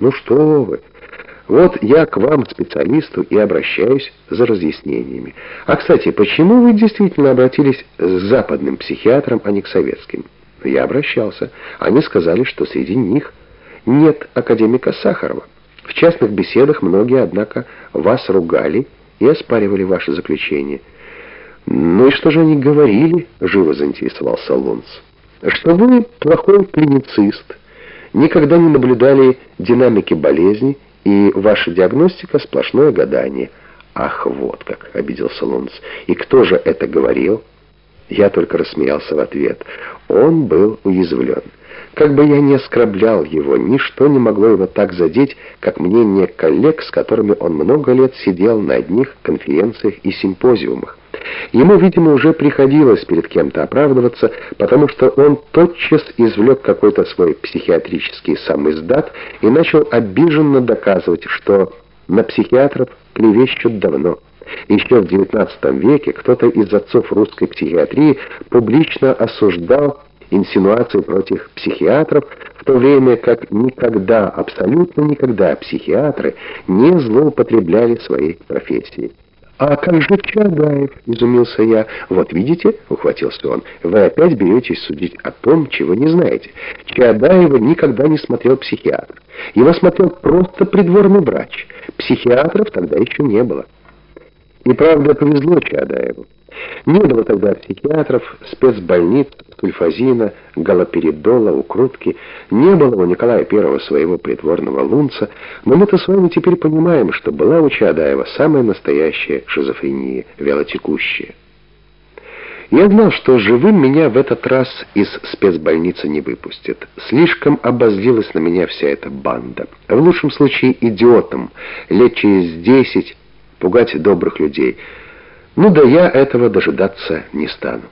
Ну что вы! Вот я к вам, специалисту, и обращаюсь за разъяснениями. А, кстати, почему вы действительно обратились к западным психиатрам, а не к советским? Я обращался. Они сказали, что среди них нет академика Сахарова. В частных беседах многие, однако, вас ругали и оспаривали ваше заключение. «Ну и что же они говорили?» — живо заинтересовался Лунц. «Что вы плохой клиницист, никогда не наблюдали динамики болезни, и ваша диагностика — сплошное гадание». «Ах, вот как!» — обиделся Лунц. «И кто же это говорил?» Я только рассмеялся в ответ. Он был уязвлен. Как бы я ни оскорблял его, ничто не могло его так задеть, как мнение коллег, с которыми он много лет сидел на одних конференциях и симпозиумах. Ему, видимо, уже приходилось перед кем-то оправдываться, потому что он тотчас извлек какой-то свой психиатрический самиздат и начал обиженно доказывать, что на психиатров клевещут давно. Еще в XIX веке кто-то из отцов русской психиатрии публично осуждал инсинуации против психиатров, в то время как никогда, абсолютно никогда психиатры не злоупотребляли своей профессией. «А как же Чаадаев?» — изумился я. «Вот видите?» — ухватился он. «Вы опять беретесь судить о том, чего не знаете. Чаадаева никогда не смотрел психиатр. Его смотрел просто придворный врач. Психиатров тогда еще не было». И правда повезло Чаадаеву. Не было тогда психиатров, спецбольниц, сульфазина, галоперидола, укрутки. Не было у Николая Первого своего притворного лунца, но мы-то с вами теперь понимаем, что была у Чаадаева самая настоящая шизофрения, вялотекущая. Я знал, что живым меня в этот раз из спецбольницы не выпустят. Слишком обозлилась на меня вся эта банда. В лучшем случае идиотом, лет через десять, пугать добрых людей. Ну да я этого дожидаться не стану.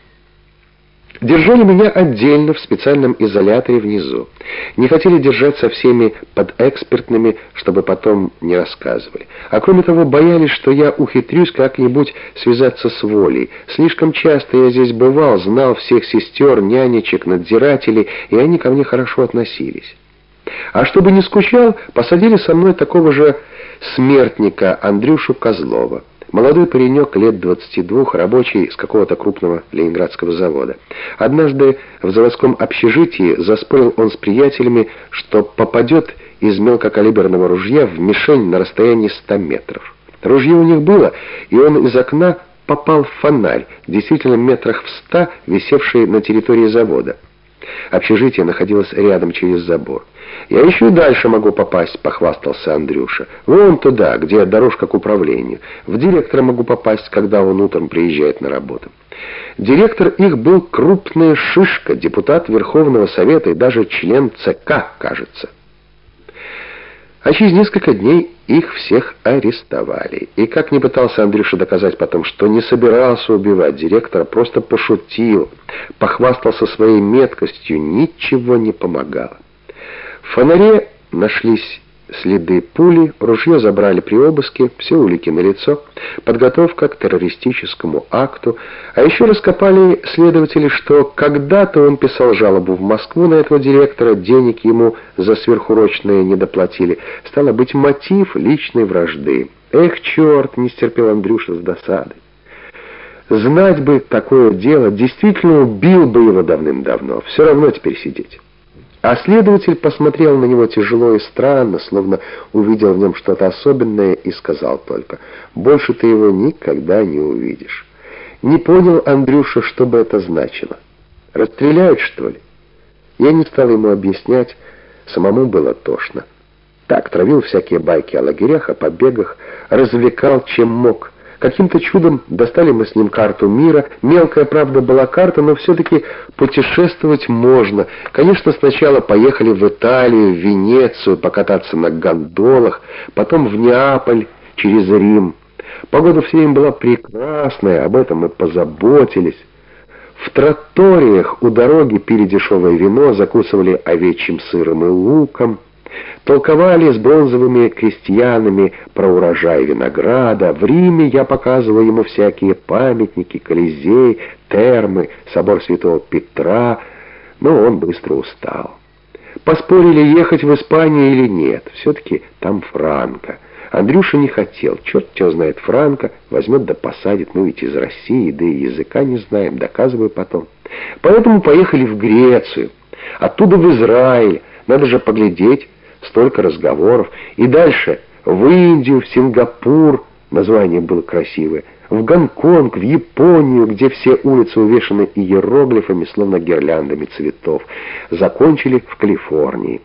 Держали меня отдельно в специальном изоляторе внизу. Не хотели держать со всеми подэкспертными, чтобы потом не рассказывали. А кроме того, боялись, что я ухитрюсь как-нибудь связаться с волей. Слишком часто я здесь бывал, знал всех сестер, нянечек, надзирателей, и они ко мне хорошо относились. А чтобы не скучал, посадили со мной такого же смертника Андрюшу Козлова. Молодой паренек лет 22, рабочий с какого-то крупного ленинградского завода. Однажды в заводском общежитии заспорил он с приятелями, что попадет из мелкокалиберного ружья в мишень на расстоянии 100 метров. Ружье у них было, и он из окна попал в фонарь, действительно метрах в ста, висевший на территории завода. Общежитие находилось рядом через забор. «Я еще и дальше могу попасть», — похвастался Андрюша. «Вон туда, где дорожка к управлению. В директора могу попасть, когда он утром приезжает на работу». Директор их был крупная шишка, депутат Верховного Совета и даже член ЦК, кажется. А через несколько дней их всех арестовали. И как ни пытался Андрюша доказать потом, что не собирался убивать директора, просто пошутил, похвастался своей меткостью, ничего не помогало. В фонаре нашлись следы пули, ружье забрали при обыске, все улики на лицо, подготовка к террористическому акту, а еще раскопали следователи, что когда-то он писал жалобу в Москву на этого директора, денег ему за сверхурочные не доплатили. Стало быть, мотив личной вражды. Эх, черт, не стерпел Андрюша с досады. Знать бы такое дело, действительно убил бы его давным-давно, все равно теперь сидеть. А следователь посмотрел на него тяжело и странно, словно увидел в нем что-то особенное и сказал только, «Больше ты его никогда не увидишь». Не понял Андрюша, что бы это значило. Расстреляют, что ли? Я не стал ему объяснять, самому было тошно. Так, травил всякие байки о лагерях, о побегах, развлекал, чем мог. Каким-то чудом достали мы с ним карту мира. Мелкая, правда, была карта, но все-таки путешествовать можно. Конечно, сначала поехали в Италию, в Венецию, покататься на гондолах, потом в Неаполь, через Рим. Погода все время была прекрасная, об этом мы позаботились. В троториях у дороги пили дешевое вино, закусывали овечьим сыром и луком. Толковали с бронзовыми крестьянами про урожай винограда. В Риме я показывал ему всякие памятники, Колизей, термы, собор Святого Петра, но он быстро устал. Поспорили, ехать в Испанию или нет. Все-таки там Франко. Андрюша не хотел. Черт тебя знает, Франко возьмет да посадит. Мы ведь из России, да и языка не знаем. Доказываю потом. Поэтому поехали в Грецию. Оттуда в Израиль. Надо же поглядеть. Столько разговоров. И дальше в Индию, в Сингапур. Название было красивое в Гонконг, в Японию, где все улицы увешаны иероглифами, словно гирляндами цветов. Закончили в Калифорнии.